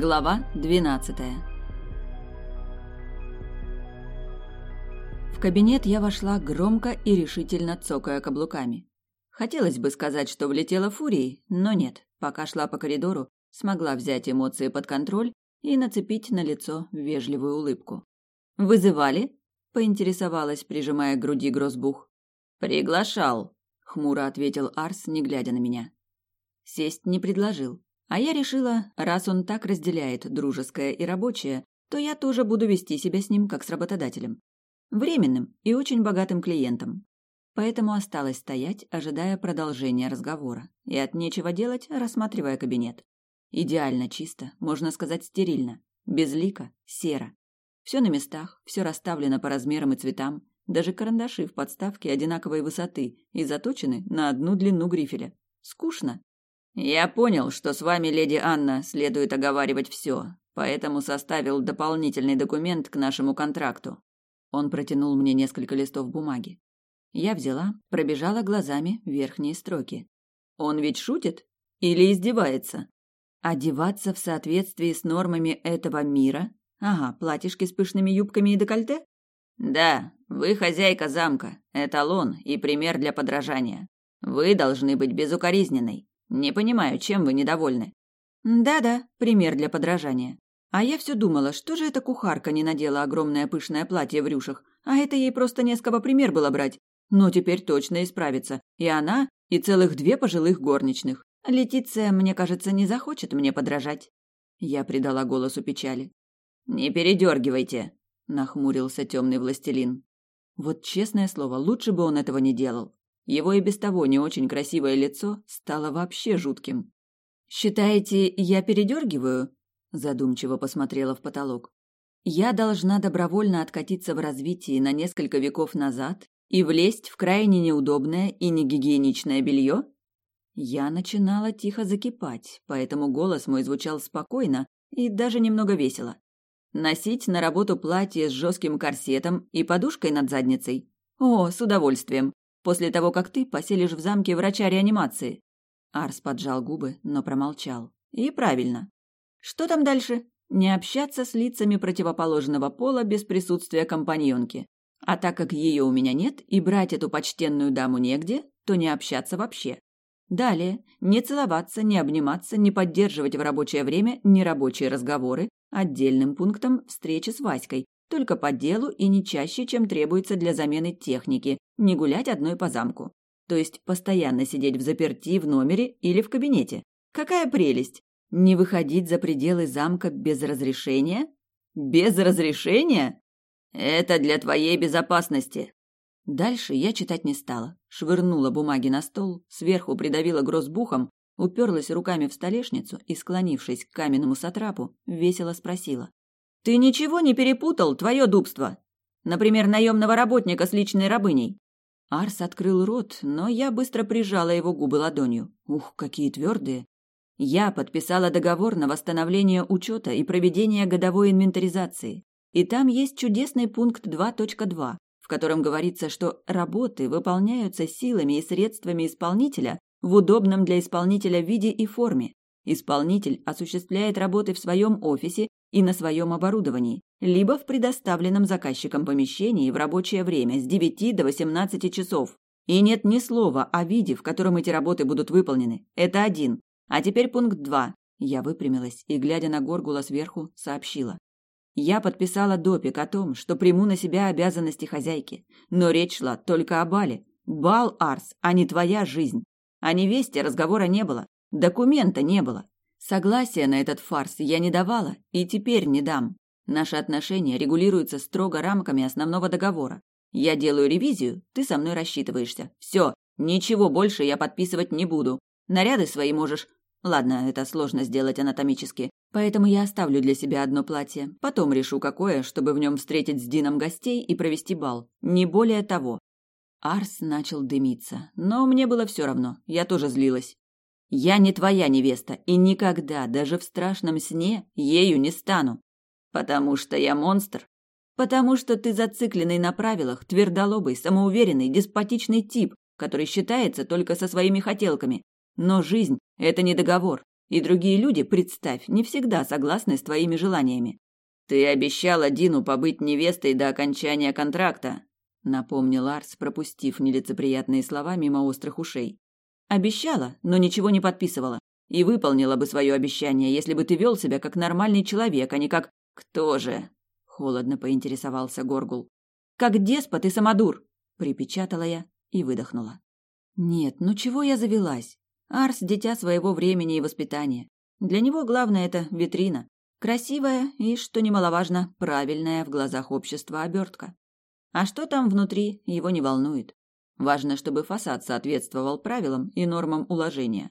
Глава 12 В кабинет я вошла громко и решительно цокая каблуками. Хотелось бы сказать, что влетела фурией, но нет. Пока шла по коридору, смогла взять эмоции под контроль и нацепить на лицо вежливую улыбку. «Вызывали?» – поинтересовалась, прижимая к груди грозбух. «Приглашал», – хмуро ответил Арс, не глядя на меня. Сесть не предложил, а я решила, раз он так разделяет дружеское и рабочее, то я тоже буду вести себя с ним как с работодателем. Временным и очень богатым клиентом. Поэтому осталось стоять, ожидая продолжения разговора, и от нечего делать, рассматривая кабинет. Идеально чисто, можно сказать стерильно, безлико, серо. Все на местах, все расставлено по размерам и цветам, даже карандаши в подставке одинаковой высоты и заточены на одну длину грифеля. Скучно, я понял, что с вами, леди Анна, следует оговаривать все, поэтому составил дополнительный документ к нашему контракту. Он протянул мне несколько листов бумаги. Я взяла, пробежала глазами верхние строки. Он ведь шутит или издевается? Одеваться в соответствии с нормами этого мира? Ага, платьишки с пышными юбками и декольте? Да, вы хозяйка замка, эталон и пример для подражания. Вы должны быть безукоризненной. Не понимаю, чем вы недовольны. Да-да, пример для подражания. А я все думала, что же эта кухарка не надела огромное пышное платье в рюшах, а это ей просто не с кого пример было брать. Но теперь точно исправится. И она, и целых две пожилых горничных. Летиция, мне кажется, не захочет мне подражать. Я придала голосу печали. Не передергивайте, нахмурился темный властелин. Вот честное слово, лучше бы он этого не делал. Его и без того не очень красивое лицо стало вообще жутким. «Считаете, я передергиваю?» Задумчиво посмотрела в потолок. «Я должна добровольно откатиться в развитии на несколько веков назад и влезть в крайне неудобное и негигиеничное белье?» Я начинала тихо закипать, поэтому голос мой звучал спокойно и даже немного весело. Носить на работу платье с жестким корсетом и подушкой над задницей? О, с удовольствием после того, как ты поселишь в замке врача реанимации. Арс поджал губы, но промолчал. И правильно. Что там дальше? Не общаться с лицами противоположного пола без присутствия компаньонки. А так как ее у меня нет и брать эту почтенную даму негде, то не общаться вообще. Далее, не целоваться, не обниматься, не поддерживать в рабочее время нерабочие разговоры, отдельным пунктом встречи с Васькой, только по делу и не чаще, чем требуется для замены техники, не гулять одной по замку. То есть постоянно сидеть в заперти в номере или в кабинете. Какая прелесть! Не выходить за пределы замка без разрешения? Без разрешения? Это для твоей безопасности. Дальше я читать не стала. Швырнула бумаги на стол, сверху придавила грозбухом, уперлась руками в столешницу и, склонившись к каменному сатрапу, весело спросила. Ты ничего не перепутал, твое дубство? Например, наемного работника с личной рабыней. Арс открыл рот, но я быстро прижала его губы ладонью. Ух, какие твердые. Я подписала договор на восстановление учета и проведение годовой инвентаризации. И там есть чудесный пункт 2.2, в котором говорится, что работы выполняются силами и средствами исполнителя в удобном для исполнителя виде и форме. Исполнитель осуществляет работы в своем офисе и на своем оборудовании, либо в предоставленном заказчиком помещении в рабочее время с 9 до 18 часов. И нет ни слова о виде, в котором эти работы будут выполнены. Это один. А теперь пункт два. Я выпрямилась и, глядя на Горгула сверху, сообщила. Я подписала допик о том, что приму на себя обязанности хозяйки. Но речь шла только о бале. Бал, Арс, а не твоя жизнь. О невесте разговора не было. Документа не было. Согласия на этот фарс я не давала и теперь не дам. Наши отношения регулируются строго рамками основного договора. Я делаю ревизию, ты со мной рассчитываешься. Все, ничего больше я подписывать не буду. Наряды свои можешь... Ладно, это сложно сделать анатомически, поэтому я оставлю для себя одно платье. Потом решу, какое, чтобы в нем встретить с Дином гостей и провести бал. Не более того. Арс начал дымиться, но мне было все равно, я тоже злилась. Я не твоя невеста и никогда, даже в страшном сне, ею не стану. Потому что я монстр. Потому что ты зацикленный на правилах, твердолобый, самоуверенный, деспотичный тип, который считается только со своими хотелками. Но жизнь – это не договор. И другие люди, представь, не всегда согласны с твоими желаниями. Ты обещала Дину побыть невестой до окончания контракта, напомнил Арс, пропустив нелицеприятные слова мимо острых ушей. Обещала, но ничего не подписывала. И выполнила бы свое обещание, если бы ты вел себя как нормальный человек, а не как «Кто же?» — холодно поинтересовался Горгул. «Как деспот и самодур!» — припечатала я и выдохнула. «Нет, ну чего я завелась? Арс – дитя своего времени и воспитания. Для него главное – это витрина. Красивая и, что немаловажно, правильная в глазах общества обертка. А что там внутри, его не волнует. Важно, чтобы фасад соответствовал правилам и нормам уложения.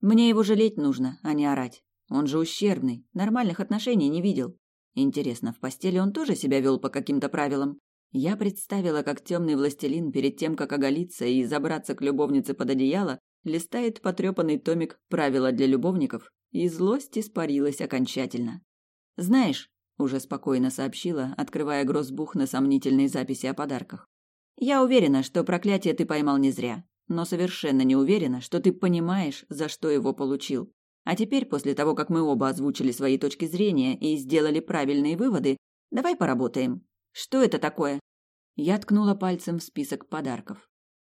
Мне его жалеть нужно, а не орать. Он же ущербный, нормальных отношений не видел. Интересно, в постели он тоже себя вел по каким-то правилам? Я представила, как темный властелин перед тем, как оголиться и забраться к любовнице под одеяло, листает потрепанный томик «Правила для любовников», и злость испарилась окончательно. «Знаешь», — уже спокойно сообщила, открывая гроссбух на сомнительной записи о подарках, «я уверена, что проклятие ты поймал не зря, но совершенно не уверена, что ты понимаешь, за что его получил. А теперь, после того, как мы оба озвучили свои точки зрения и сделали правильные выводы, давай поработаем. Что это такое?» Я ткнула пальцем в список подарков.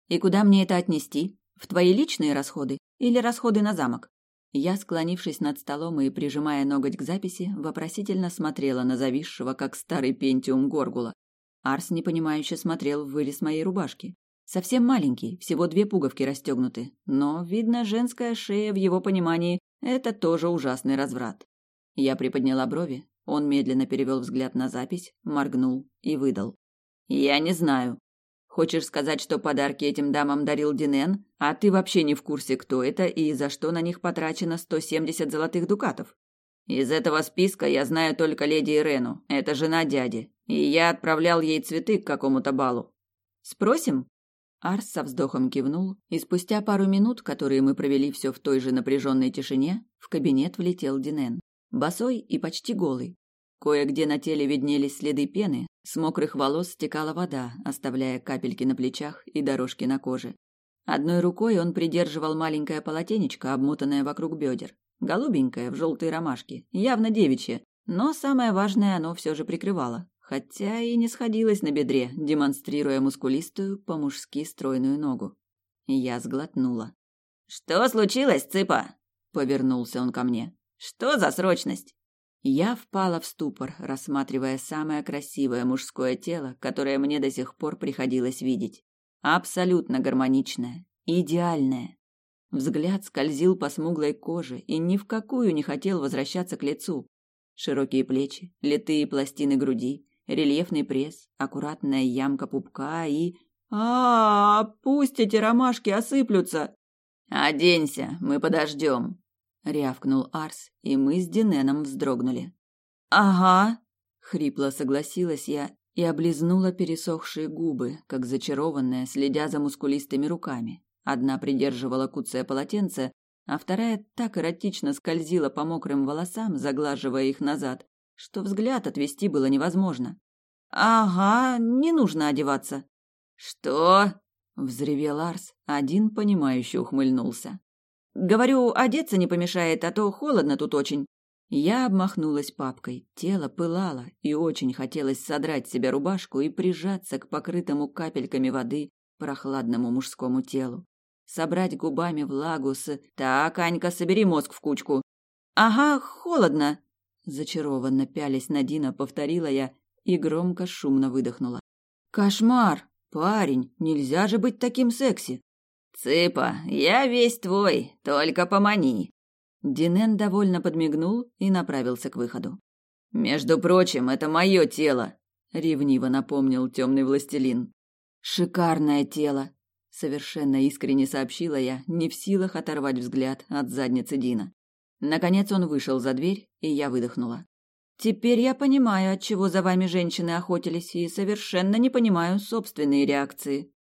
«И куда мне это отнести?» В твои личные расходы или расходы на замок? Я, склонившись над столом и прижимая ноготь к записи, вопросительно смотрела на зависшего, как старый пентиум Горгула. Арс непонимающе смотрел в вырез моей рубашки. Совсем маленький, всего две пуговки расстегнуты, но, видно, женская шея в его понимании – это тоже ужасный разврат. Я приподняла брови, он медленно перевел взгляд на запись, моргнул и выдал. «Я не знаю. Хочешь сказать, что подарки этим дамам дарил Динен, а ты вообще не в курсе, кто это и за что на них потрачено 170 золотых дукатов? Из этого списка я знаю только леди Ирену, это жена дяди, и я отправлял ей цветы к какому-то балу. Спросим? Арс со вздохом кивнул, и спустя пару минут, которые мы провели все в той же напряженной тишине, в кабинет влетел Динен. Босой и почти голый, Кое-где на теле виднелись следы пены, с мокрых волос стекала вода, оставляя капельки на плечах и дорожки на коже. Одной рукой он придерживал маленькое полотенечко, обмотанное вокруг бедер. Голубенькое, в желтой ромашке, явно девичье, но самое важное оно все же прикрывало, хотя и не сходилось на бедре, демонстрируя мускулистую, по-мужски стройную ногу. Я сглотнула. «Что случилось, цыпа?» — повернулся он ко мне. «Что за срочность?» Я впала в ступор, рассматривая самое красивое мужское тело, которое мне до сих пор приходилось видеть. Абсолютно гармоничное, идеальное. Взгляд скользил по смуглой коже и ни в какую не хотел возвращаться к лицу. Широкие плечи, литые пластины груди, рельефный пресс, аккуратная ямка пупка и... а, -а, -а Пусть эти ромашки осыплются! «Оденься, мы подождем», — рявкнул Арс, и мы с Диненом вздрогнули. «Ага», — хрипло согласилась я и облизнула пересохшие губы, как зачарованная, следя за мускулистыми руками. Одна придерживала куцее полотенце, а вторая так эротично скользила по мокрым волосам, заглаживая их назад, что взгляд отвести было невозможно. «Ага, не нужно одеваться». «Что?» — взревел Арс, один понимающе ухмыльнулся. Говорю, одеться не помешает, а то холодно тут очень. Я обмахнулась папкой. Тело пылало, и очень хотелось содрать с себя рубашку и прижаться к покрытому капельками воды прохладному мужскому телу. Собрать губами влагу с «Так, Анька, собери мозг в кучку». «Ага, холодно», — зачарованно пялясь на Дина, повторила я и громко шумно выдохнула. «Кошмар! Парень, нельзя же быть таким секси!» «Цыпа, я весь твой, только помани!» Динен довольно подмигнул и направился к выходу. «Между прочим, это мое тело!» — ревниво напомнил темный властелин. «Шикарное тело!» — совершенно искренне сообщила я, не в силах оторвать взгляд от задницы Дина. Наконец он вышел за дверь, и я выдохнула. «Теперь я понимаю, от чего за вами женщины охотились, и совершенно не понимаю собственные реакции».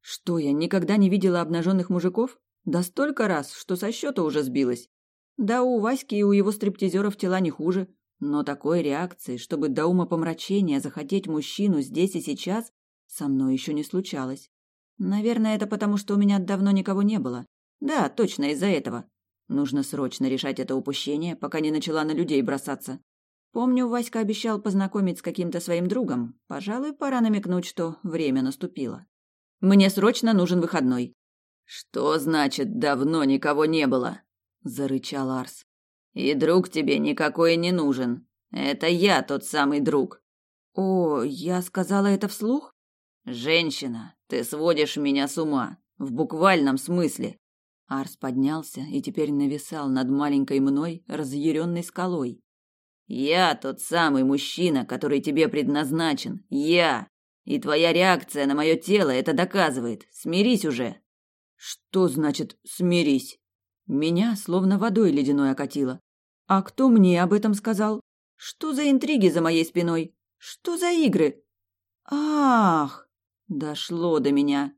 Что, я никогда не видела обнаженных мужиков? Да столько раз, что со счета уже сбилась. Да, у Васьки и у его стриптизеров тела не хуже, но такой реакции, чтобы до ума помрачения захотеть мужчину здесь и сейчас, со мной еще не случалось. Наверное, это потому, что у меня давно никого не было. Да, точно из-за этого. Нужно срочно решать это упущение, пока не начала на людей бросаться. Помню, Васька обещал познакомить с каким-то своим другом. Пожалуй, пора намекнуть, что время наступило. Мне срочно нужен выходной. Что значит давно никого не было? зарычал Арс. И друг тебе никакой не нужен. Это я тот самый друг. О, я сказала это вслух? Женщина, ты сводишь меня с ума, в буквальном смысле. Арс поднялся и теперь нависал над маленькой мной разъяренной скалой. Я тот самый мужчина, который тебе предназначен. Я. И твоя реакция на мое тело это доказывает. Смирись уже. Что значит смирись? Меня словно водой ледяной окатило. А кто мне об этом сказал? Что за интриги за моей спиной? Что за игры? Ах, дошло до меня.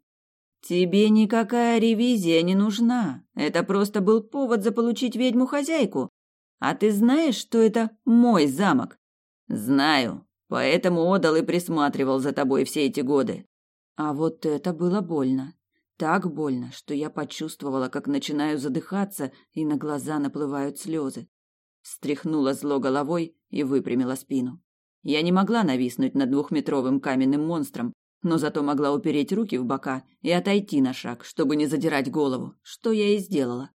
Тебе никакая ревизия не нужна. Это просто был повод заполучить ведьму-хозяйку. А ты знаешь, что это мой замок? Знаю. Поэтому отдал и присматривал за тобой все эти годы. А вот это было больно. Так больно, что я почувствовала, как начинаю задыхаться, и на глаза наплывают слезы. Встряхнула зло головой и выпрямила спину. Я не могла нависнуть над двухметровым каменным монстром, но зато могла упереть руки в бока и отойти на шаг, чтобы не задирать голову, что я и сделала.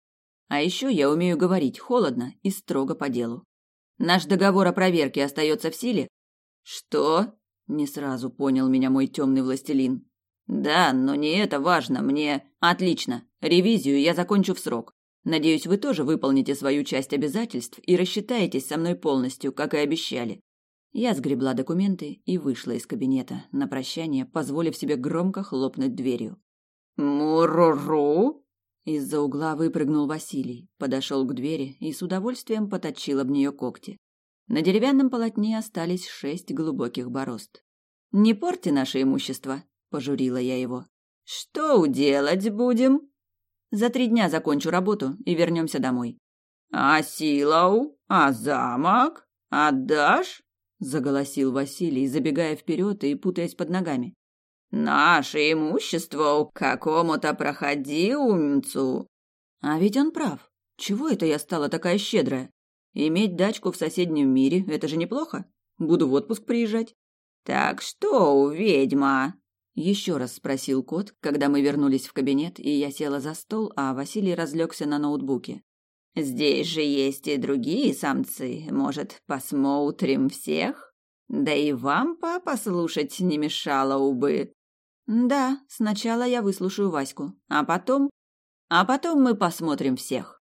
А еще я умею говорить холодно и строго по делу. Наш договор о проверке остается в силе? Что? Не сразу понял меня мой темный властелин. Да, но не это важно. Мне отлично. Ревизию я закончу в срок. Надеюсь, вы тоже выполните свою часть обязательств и рассчитаетесь со мной полностью, как и обещали. Я сгребла документы и вышла из кабинета, на прощание позволив себе громко хлопнуть дверью. «Муруру!» Из-за угла выпрыгнул Василий, подошел к двери и с удовольствием поточил об нее когти. На деревянном полотне остались шесть глубоких борозд. «Не порти наше имущество», — пожурила я его. «Что уделать будем?» «За три дня закончу работу и вернемся домой». «А силау? А замок? Отдашь?» Заголосил Василий, забегая вперед и путаясь под ногами. Наше имущество какому-то проходимцу. А ведь он прав. Чего это я стала такая щедрая? Иметь дачку в соседнем мире это же неплохо. Буду в отпуск приезжать. Так что, ведьма? Еще раз спросил кот, когда мы вернулись в кабинет, и я села за стол, а Василий разлегся на ноутбуке. Здесь же есть и другие самцы. Может, посмотрим всех? Да и вам, папа, слушать не мешало бы. Да, сначала я выслушаю Ваську, а потом... А потом мы посмотрим всех.